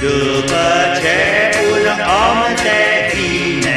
După ce un om devine mai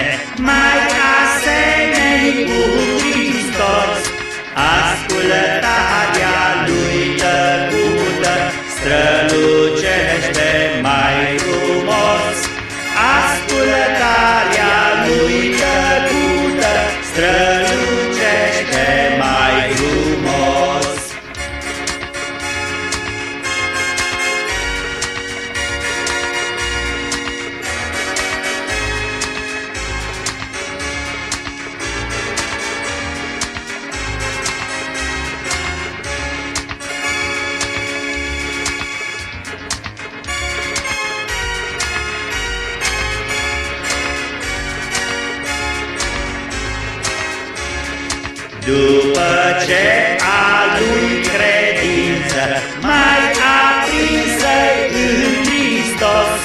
După ce a lui credință mai aprinsă în Hristos,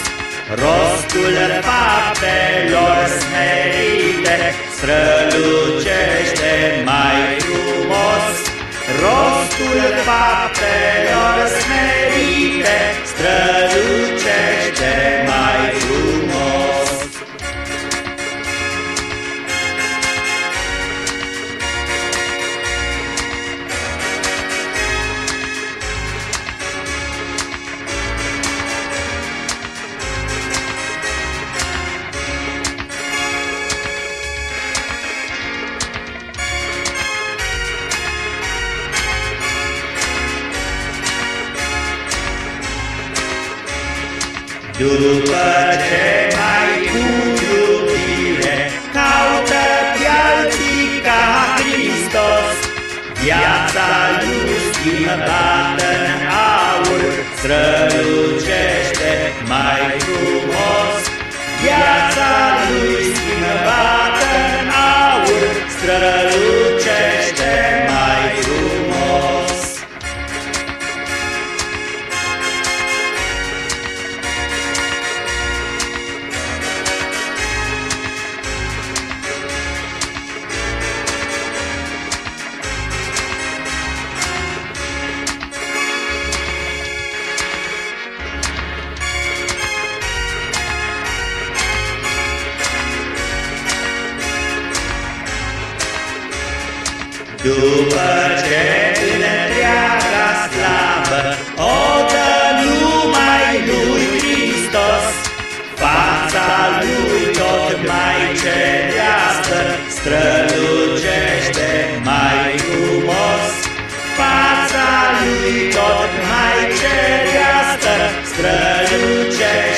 Rostul faptelor smerite strălucește mai frumos. Rostul faptelor smerite strălucește După ce mai cu iubire caută pe alții ca Hristos, Viața lui schimbată în aur strălucește mai frumos. Viața lui schimbată în aur strălucește După ce în întreaga slavă o dă numai lui Hristos, fața lui tot mai cerească strălucește mai frumos. Fața lui tot mai cerească strălucește